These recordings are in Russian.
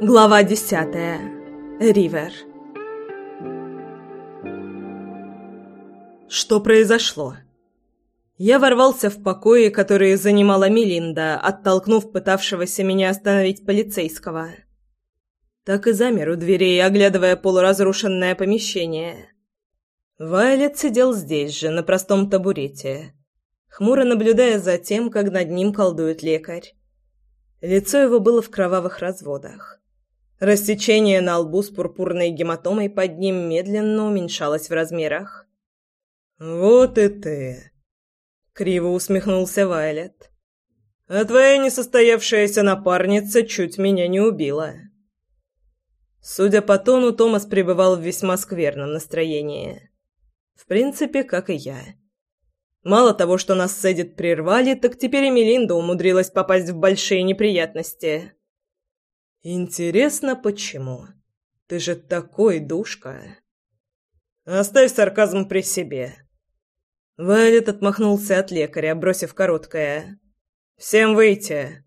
Глава десятая. Ривер. Что произошло? Я ворвался в покои, которые занимала Мелинда, оттолкнув пытавшегося меня остановить полицейского. Так и замер у дверей, оглядывая полуразрушенное помещение. Вайлет сидел здесь же, на простом табурете, хмуро наблюдая за тем, как над ним колдует лекарь. Лицо его было в кровавых разводах. Рассечение на лбу с пурпурной гематомой под ним медленно уменьшалось в размерах. «Вот и ты!» — криво усмехнулся Вайлет. «А твоя несостоявшаяся напарница чуть меня не убила». Судя по тону, Томас пребывал в весьма скверном настроении. В принципе, как и я. Мало того, что нас с Эдит прервали, так теперь и Мелинда умудрилась попасть в большие неприятности. Интересно, почему? Ты же такой душка. Оставь сарказм при себе. Вайлет отмахнулся от лекаря, бросив короткое. «Всем выйти!»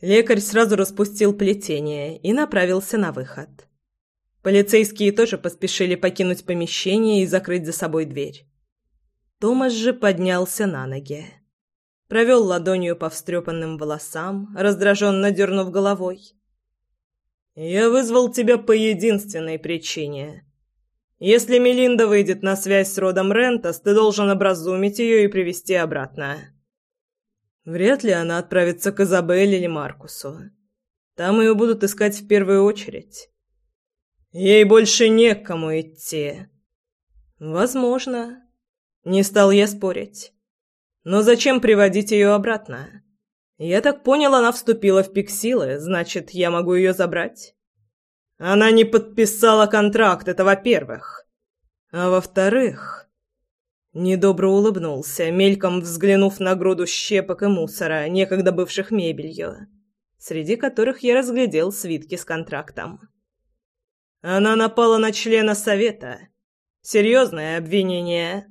Лекарь сразу распустил плетение и направился на выход. Полицейские тоже поспешили покинуть помещение и закрыть за собой дверь. Томас же поднялся на ноги. Провел ладонью по встрепанным волосам, раздраженно дернув головой. «Я вызвал тебя по единственной причине. Если Мелинда выйдет на связь с родом Рентас, ты должен образумить ее и привести обратно». Вряд ли она отправится к Изабелле или Маркусу. Там ее будут искать в первую очередь. Ей больше не к кому идти. Возможно. Не стал я спорить. Но зачем приводить ее обратно? Я так понял, она вступила в пик силы, значит, я могу ее забрать? Она не подписала контракт, это во-первых. А во-вторых... Недобро улыбнулся, мельком взглянув на груду щепок и мусора, некогда бывших мебелью, среди которых я разглядел свитки с контрактом. Она напала на члена совета. Серьезное обвинение.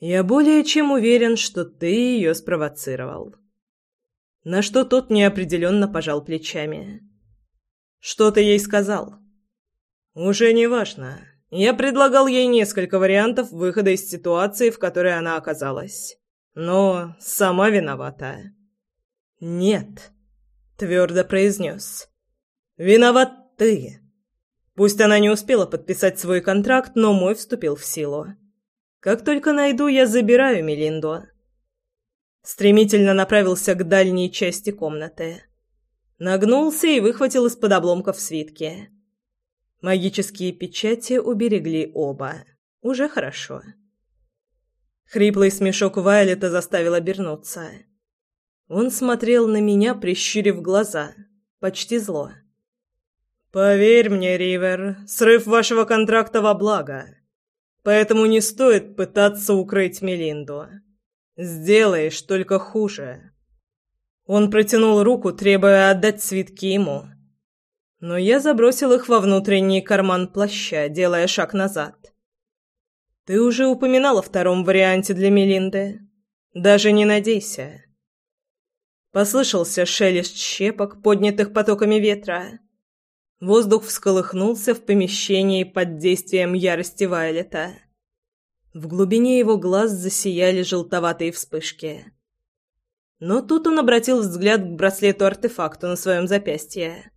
Я более чем уверен, что ты ее спровоцировал. На что тот неопределенно пожал плечами. Что ты ей сказал? Уже не важно. Я предлагал ей несколько вариантов выхода из ситуации, в которой она оказалась. Но сама виновата. «Нет», — твердо произнес. «Виноват ты. Пусть она не успела подписать свой контракт, но мой вступил в силу. Как только найду, я забираю Мелинду». Стремительно направился к дальней части комнаты. Нагнулся и выхватил из-под обломков свитки. Магические печати уберегли оба. Уже хорошо. Хриплый смешок Вайлета заставил обернуться. Он смотрел на меня, прищурив глаза. Почти зло. «Поверь мне, Ривер, срыв вашего контракта во благо. Поэтому не стоит пытаться укрыть Мелинду. Сделаешь только хуже». Он протянул руку, требуя отдать свитки ему но я забросил их во внутренний карман плаща, делая шаг назад. «Ты уже упоминал о втором варианте для Мелинды. Даже не надейся». Послышался шелест щепок, поднятых потоками ветра. Воздух всколыхнулся в помещении под действием ярости Вайлета. В глубине его глаз засияли желтоватые вспышки. Но тут он обратил взгляд к браслету-артефакту на своем запястье.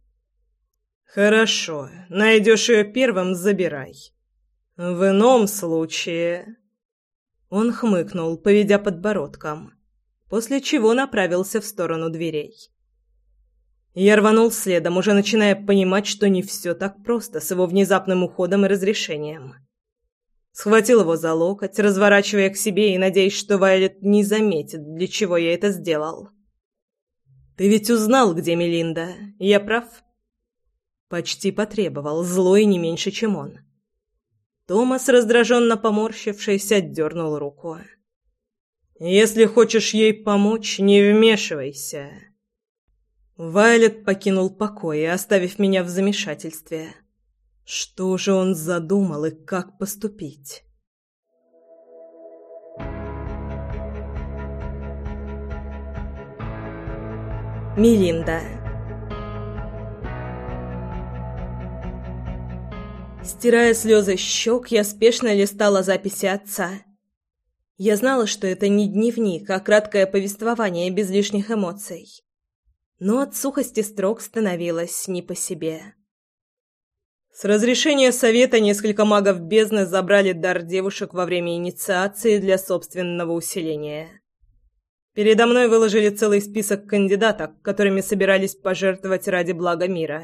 «Хорошо. Найдешь ее первым, забирай. В ином случае...» Он хмыкнул, поведя подбородком, после чего направился в сторону дверей. Я рванул следом, уже начиная понимать, что не все так просто с его внезапным уходом и разрешением. Схватил его за локоть, разворачивая к себе и надеясь, что Вайлет не заметит, для чего я это сделал. «Ты ведь узнал, где Мелинда. Я прав?» Почти потребовал, злой не меньше, чем он. Томас, раздраженно поморщившись, отдернул руку. «Если хочешь ей помочь, не вмешивайся». Вайлет покинул покой, оставив меня в замешательстве. Что же он задумал и как поступить? Мелинда Стирая слезы щек, я спешно листала записи отца. Я знала, что это не дневник, а краткое повествование без лишних эмоций. Но от сухости строк становилось не по себе. С разрешения совета несколько магов бездны забрали дар девушек во время инициации для собственного усиления. Передо мной выложили целый список кандидаток, которыми собирались пожертвовать ради блага мира.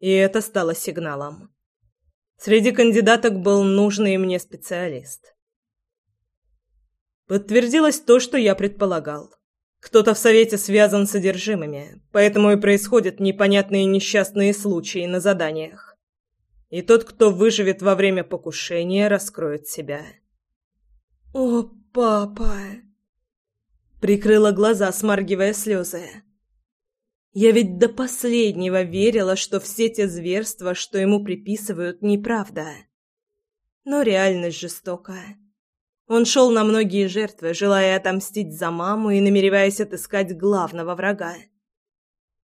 И это стало сигналом. Среди кандидаток был нужный мне специалист. Подтвердилось то, что я предполагал. Кто-то в совете связан с содержимыми, поэтому и происходят непонятные несчастные случаи на заданиях и тот, кто выживет во время покушения, раскроет себя. «О, папа!» Прикрыла глаза, смаргивая слезы. Я ведь до последнего верила, что все те зверства, что ему приписывают, неправда. Но реальность жестока. Он шел на многие жертвы, желая отомстить за маму и намереваясь отыскать главного врага.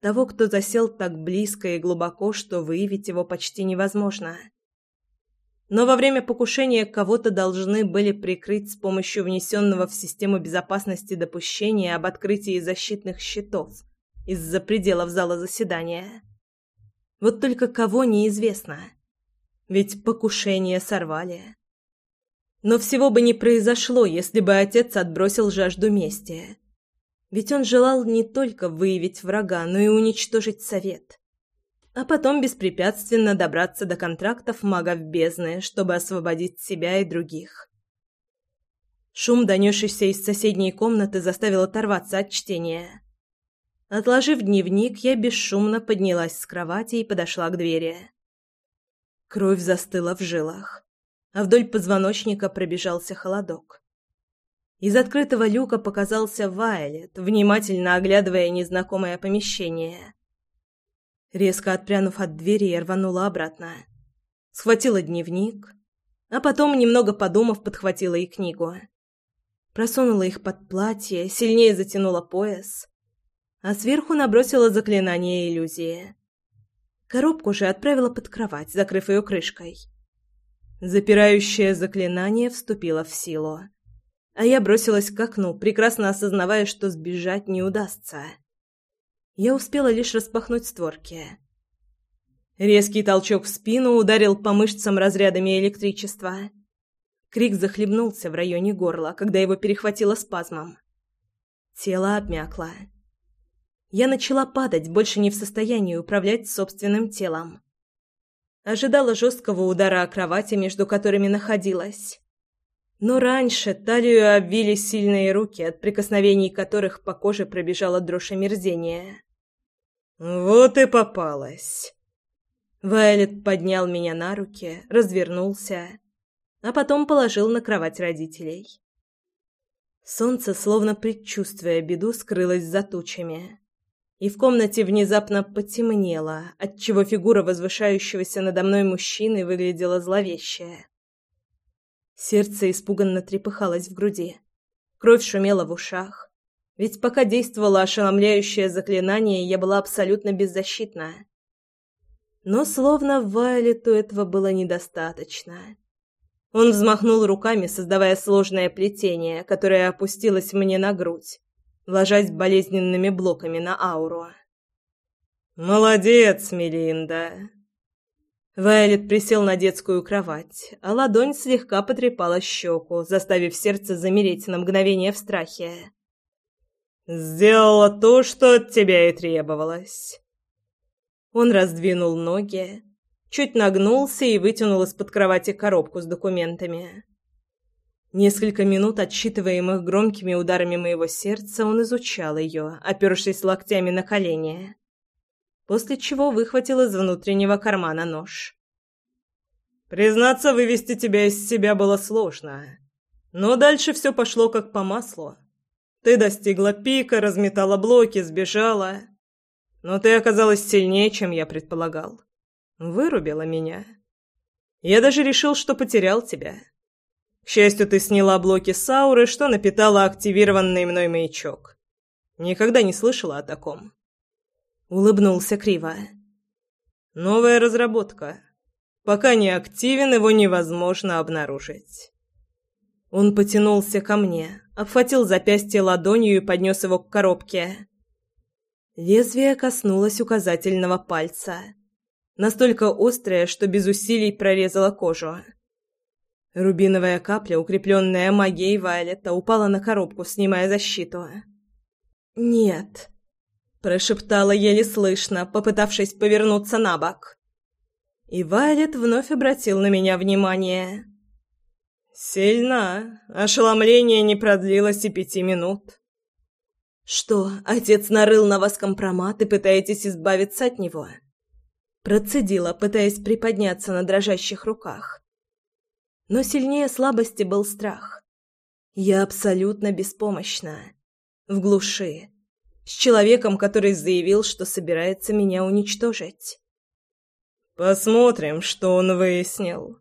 Того, кто засел так близко и глубоко, что выявить его почти невозможно. Но во время покушения кого-то должны были прикрыть с помощью внесенного в систему безопасности допущения об открытии защитных щитов из-за пределов зала заседания. Вот только кого неизвестно. Ведь покушение сорвали. Но всего бы не произошло, если бы отец отбросил жажду мести ведь он желал не только выявить врага, но и уничтожить совет. А потом беспрепятственно добраться до контрактов магов бездны, чтобы освободить себя и других. Шум, донесшийся из соседней комнаты, заставил оторваться от чтения. Отложив дневник, я бесшумно поднялась с кровати и подошла к двери. Кровь застыла в жилах, а вдоль позвоночника пробежался холодок. Из открытого люка показался Вайлет, внимательно оглядывая незнакомое помещение. Резко отпрянув от двери, я рванула обратно. Схватила дневник, а потом, немного подумав, подхватила и книгу. Просунула их под платье, сильнее затянула пояс, а сверху набросила заклинание иллюзии. Коробку же отправила под кровать, закрыв ее крышкой. Запирающее заклинание вступило в силу а я бросилась к окну, прекрасно осознавая, что сбежать не удастся. Я успела лишь распахнуть створки. Резкий толчок в спину ударил по мышцам разрядами электричества. Крик захлебнулся в районе горла, когда его перехватило спазмом. Тело обмякло. Я начала падать, больше не в состоянии управлять собственным телом. Ожидала жесткого удара о кровати, между которыми находилась. Но раньше талию обвили сильные руки, от прикосновений которых по коже пробежала дрожь омерзения. «Вот и попалась!» Вайлет поднял меня на руки, развернулся, а потом положил на кровать родителей. Солнце, словно предчувствуя беду, скрылось за тучами, и в комнате внезапно потемнело, отчего фигура возвышающегося надо мной мужчины выглядела зловеще. Сердце испуганно трепыхалось в груди. Кровь шумела в ушах. Ведь пока действовало ошеломляющее заклинание, я была абсолютно беззащитна. Но словно Вайлету этого было недостаточно. Он взмахнул руками, создавая сложное плетение, которое опустилось мне на грудь, ложась болезненными блоками на ауру. «Молодец, Мелинда!» Вайлет присел на детскую кровать, а ладонь слегка потрепала щеку, заставив сердце замереть на мгновение в страхе. «Сделала то, что от тебя и требовалось». Он раздвинул ноги, чуть нагнулся и вытянул из-под кровати коробку с документами. Несколько минут, отсчитываемых громкими ударами моего сердца, он изучал ее, опершись локтями на колени после чего выхватил из внутреннего кармана нож. «Признаться, вывести тебя из себя было сложно. Но дальше все пошло как по маслу. Ты достигла пика, разметала блоки, сбежала. Но ты оказалась сильнее, чем я предполагал. Вырубила меня. Я даже решил, что потерял тебя. К счастью, ты сняла блоки Сауры, что напитала активированный мной маячок. Никогда не слышала о таком. Улыбнулся криво. «Новая разработка. Пока не активен, его невозможно обнаружить. Он потянулся ко мне, обхватил запястье ладонью и поднес его к коробке. Лезвие коснулось указательного пальца. Настолько острое, что без усилий прорезало кожу. Рубиновая капля, укрепленная магией Вайлета, упала на коробку, снимая защиту. «Нет», – прошептала еле слышно, попытавшись повернуться на бок. И Вайлет вновь обратил на меня внимание. «Сильно. Ошеломление не продлилось и пяти минут». «Что, отец нарыл на вас компромат и пытаетесь избавиться от него?» Процедила, пытаясь приподняться на дрожащих руках. Но сильнее слабости был страх. Я абсолютно беспомощна. В глуши. С человеком, который заявил, что собирается меня уничтожить. «Посмотрим, что он выяснил».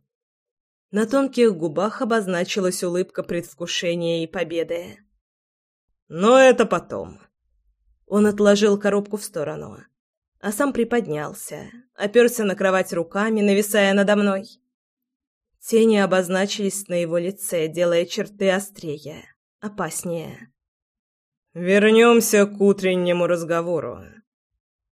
На тонких губах обозначилась улыбка предвкушения и победы. «Но это потом». Он отложил коробку в сторону, а сам приподнялся, оперся на кровать руками, нависая надо мной. Тени обозначились на его лице, делая черты острее, опаснее. «Вернемся к утреннему разговору»,